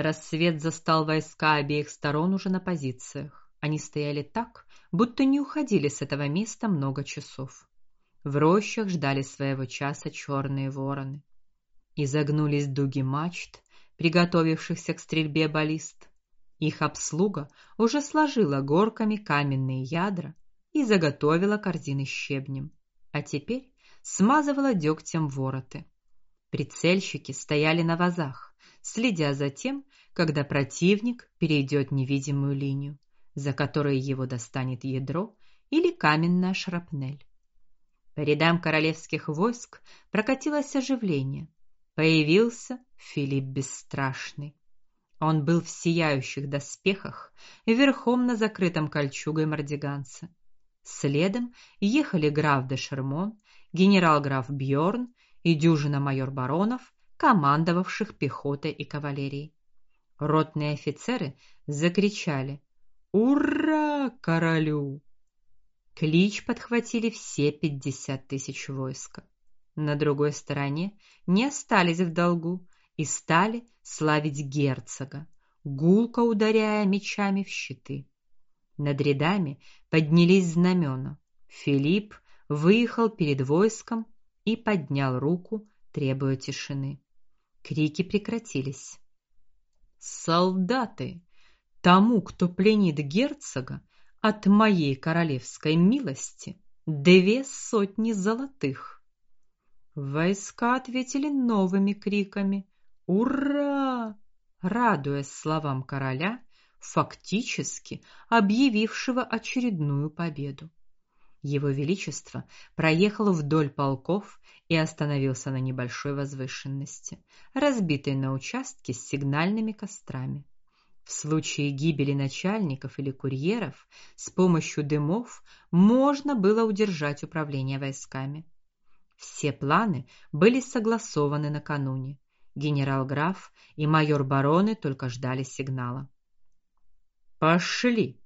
Рассвет застал войска обеих сторон уже на позициях. Они стояли так, будто не уходили с этого места много часов. В рощах ждали своего часа черные вороны. Изогнулись дуги мачт, приготовившихся к стрельбе баллист. Их обслуга уже сложила горками каменные ядра и заготовила корзины щебнем, а теперь смазывала дегтем вороты. Прицельщики стояли на вазах, следя за тем, когда противник перейдет невидимую линию, за которой его достанет ядро или каменная шрапнель. По рядам королевских войск прокатилось оживление. Появился Филипп Бесстрашный. Он был в сияющих доспехах, верхом на закрытом кольчугой мардиганце. Следом ехали граф де Шермон, генерал-граф Бьорн и дюжина майор-баронов, командовавших пехотой и кавалерией. Ротные офицеры закричали: "Ура королю!" Клич подхватили все пятьдесят тысяч войска. На другой стороне не остались в долгу и стали славить герцога, гулко ударяя мечами в щиты. Над рядами поднялись знамена. Филипп выехал перед войском и поднял руку, требуя тишины. Крики прекратились. Солдаты, тому, кто пленит герцога, от моей королевской милости две сотни золотых. Войска ответили новыми криками: "Ура!" радуясь словам короля, фактически объявившего очередную победу. Его величество проехал вдоль полков и остановился на небольшой возвышенности, разбитой на участки с сигнальными кострами. В случае гибели начальников или курьеров с помощью дымов можно было удержать управление войсками. Все планы были согласованы накануне. Генерал-граф и майор-бароны только ждали сигнала. Пошли,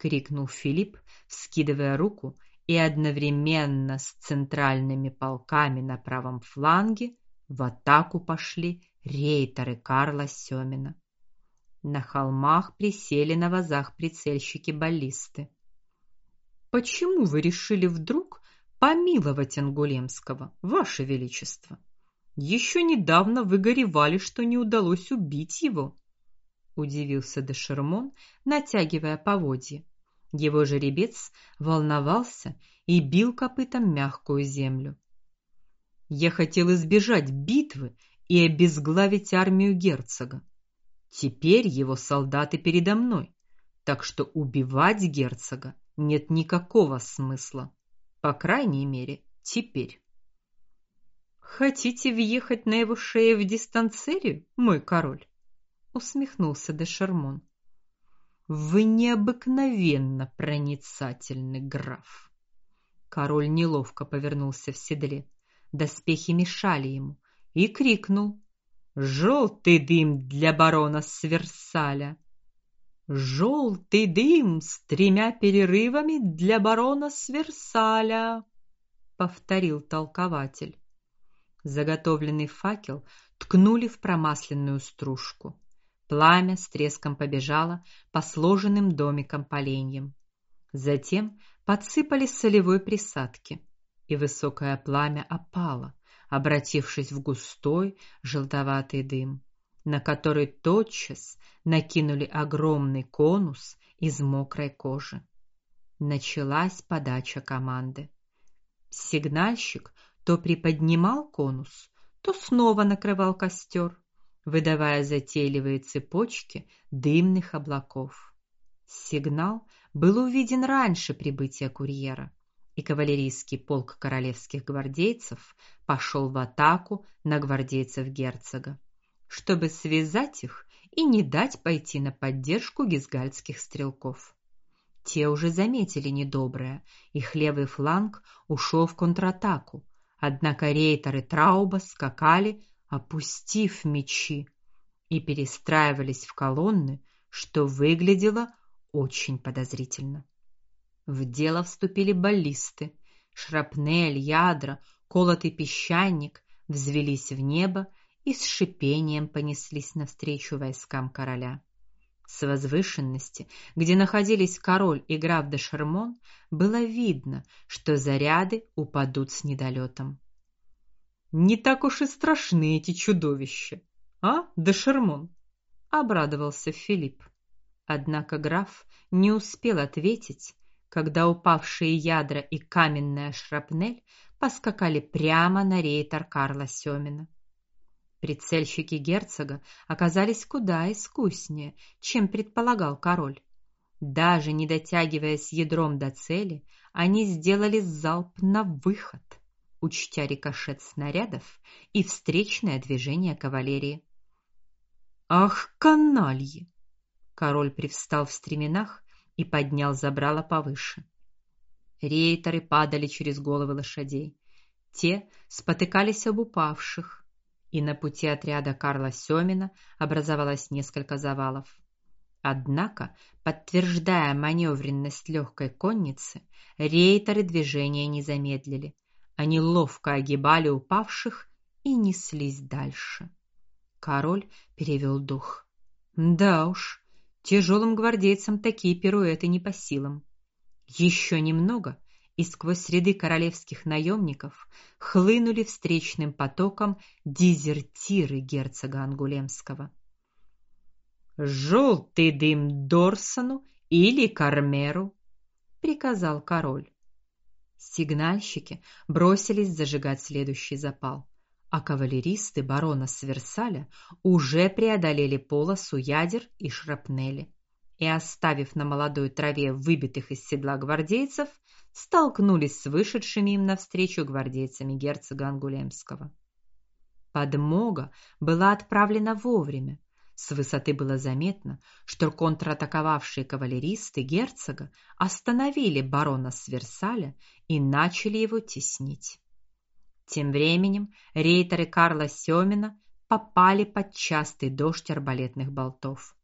крикнул Филипп, вскидывая руку, и одновременно с центральными полками на правом фланге в атаку пошли рейтеры Карла Семина. На холмах присели на вазах прицельщики-баллисты. Почему вы решили вдруг помиловать Ангулемского, ваше величество? Еще недавно вы горевали, что не удалось убить его, удивился де Шермон, натягивая поводья. Его жеребец волновался и бил копытом мягкую землю. Я хотел избежать битвы и обезглавить армию герцога. Теперь его солдаты передо мной, так что убивать герцога нет никакого смысла, по крайней мере, теперь. Хотите въехать на его шею в дистанцерию, мой король? усмехнулся де Шармон. Вы необыкновенно проницательный граф. Король неловко повернулся в седле. Доспехи мешали ему и крикнул: Желтый дым для барона Сверсаля. Желтый дым с тремя перерывами для барона Сверсаля, повторил толкователь. Заготовленный факел ткнули в промасленную стружку. Пламя с треском побежало по сложенным домикам поленьям. Затем подсыпали солевой присадки, и высокое пламя опало обратившись в густой желтоватый дым, на который тотчас накинули огромный конус из мокрой кожи. Началась подача команды. Сигнальщик то приподнимал конус, то снова накрывал костер, выдавая затейливые цепочки дымных облаков. Сигнал был увиден раньше прибытия курьера и кавалерийский полк королевских гвардейцев пошел в атаку на гвардейцев герцога, чтобы связать их и не дать пойти на поддержку гизгальдских стрелков. Те уже заметили недоброе, их левый фланг ушел в контратаку, однако рейтеры Трауба скакали, опустив мечи, и перестраивались в колонны, что выглядело очень подозрительно. В дело вступили баллисты. Шрапнель, ядра, колотый песчаник взвелись в небо и с шипением понеслись навстречу войскам короля. С возвышенности, где находились король и граф де Шермон, было видно, что заряды упадут с недолетом. Не так уж и страшны эти чудовища, а, де Шермон? обрадовался Филипп. Однако граф не успел ответить, когда упавшие ядра и каменная шрапнель поскакали прямо на рейтер Карла Сёмина. Прицельщики герцога оказались куда искуснее, чем предполагал король. Даже не дотягиваясь ядром до цели, они сделали залп на выход, учтя рикошет снарядов и встречное движение кавалерии. Ах, канальи! Король привстал в стременах и поднял забрало повыше. Рейтеры падали через головы лошадей. Те спотыкались об упавших, и на пути отряда Карла Сёмина образовалось несколько завалов. Однако, подтверждая маневренность легкой конницы, рейтеры движения не замедлили. Они ловко огибали упавших и неслись дальше. Король перевел дух. Да уж, тяжелым гвардейцам такие пируэты не по силам. Еще немного, и сквозь ряды королевских наемников хлынули встречным потоком дезертиры герцога Ангулемского. Желтый дым Дорсону или Кармеру, приказал король. Сигнальщики бросились зажигать следующий запал, а кавалеристы барона Сверсаля уже преодолели полосу ядер и шрапнели и, оставив на молодой траве выбитых из седла гвардейцев, столкнулись с вышедшими им навстречу гвардейцами герцога Ангулемского. Подмога была отправлена вовремя. С высоты было заметно, что контратаковавшие кавалеристы герцога остановили барона Сверсаля и начали его теснить. Тем временем рейтеры Карла Сёмина попали под частый дождь арбалетных болтов.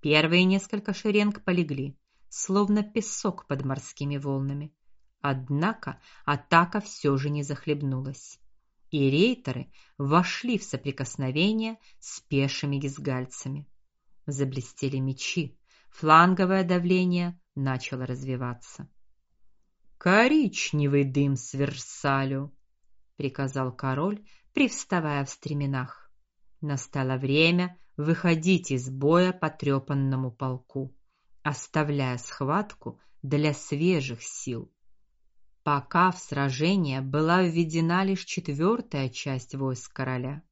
Первые несколько шеренг полегли, словно песок под морскими волнами. Однако атака все же не захлебнулась. И рейтеры вошли в соприкосновение с пешими гизгальцами. Заблестели мечи, фланговое давление начало развиваться. Коричневый дым с Версалю, приказал король, привставая в стременах. Настало время выходить из боя потрепанному полку, оставляя схватку для свежих сил. Пока в сражение была введена лишь четвертая часть войск короля,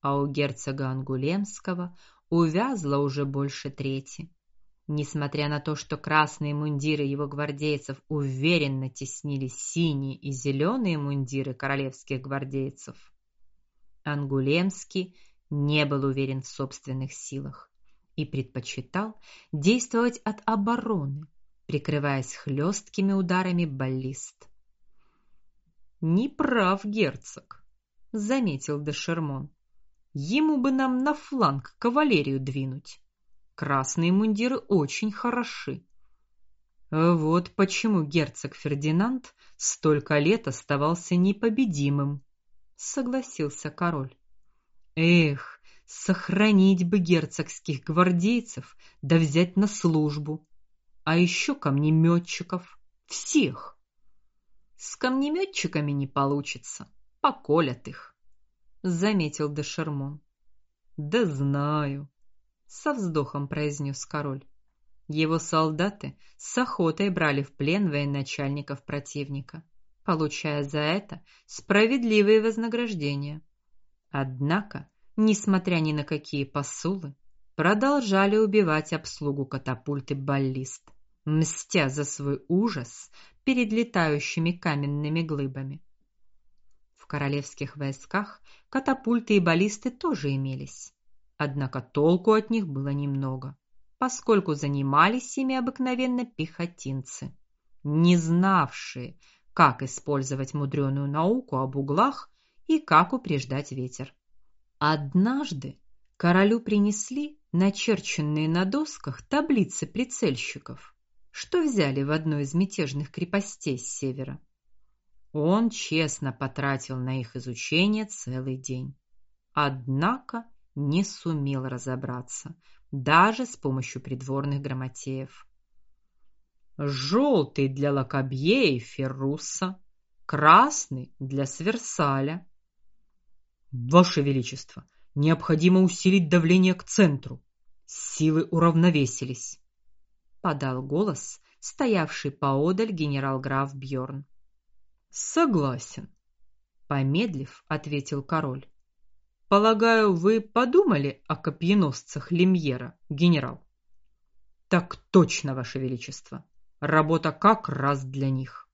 а у герцога Ангулемского увязла уже больше трети. Несмотря на то, что красные мундиры его гвардейцев уверенно теснили синие и зеленые мундиры королевских гвардейцев, Ангулемский не был уверен в собственных силах и предпочитал действовать от обороны, прикрываясь хлесткими ударами баллист. Не прав герцог, заметил де Шермон. Ему бы нам на фланг кавалерию двинуть. Красные мундиры очень хороши. Вот почему герцог Фердинанд столько лет оставался непобедимым, согласился король. Эх, сохранить бы герцогских гвардейцев, да взять на службу. А еще камнеметчиков всех. С камнеметчиками не получится, поколят их, заметил де Шермон. Да знаю, со вздохом произнес король. Его солдаты с охотой брали в плен военачальников противника, получая за это справедливые вознаграждения. Однако, несмотря ни на какие посулы, продолжали убивать обслугу катапульты баллист, мстя за свой ужас перед летающими каменными глыбами. В королевских войсках катапульты и баллисты тоже имелись, однако толку от них было немного, поскольку занимались ими обыкновенно пехотинцы, не знавшие, как использовать мудреную науку об углах и как упреждать ветер. Однажды королю принесли начерченные на досках таблицы прицельщиков, что взяли в одной из мятежных крепостей с севера. Он честно потратил на их изучение целый день. однако не сумел разобраться даже с помощью придворных грамотеев. Желтый для Лакобье и Ферруса, красный для Сверсаля. Ваше величество, необходимо усилить давление к центру. Силы уравновесились, подал голос стоявший поодаль генерал-граф Бьорн. Согласен, помедлив, ответил король. Полагаю, вы подумали о копьеносцах Лемьера, генерал? Так точно, ваше величество. Работа как раз для них.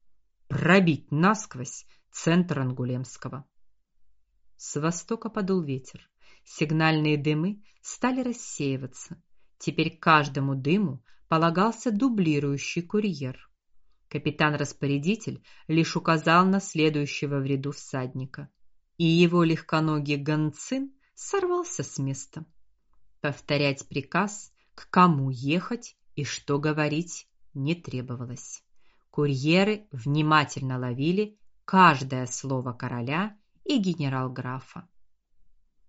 Пробить насквозь центр Ангулемского. С востока подул ветер. Сигнальные дымы стали рассеиваться. Теперь каждому дыму полагался дублирующий курьер. Капитан-распорядитель лишь указал на следующего в ряду всадника и его легконогий гонцин сорвался с места. Повторять приказ, к кому ехать и что говорить, не требовалось. Курьеры внимательно ловили каждое слово короля и генерал-графа.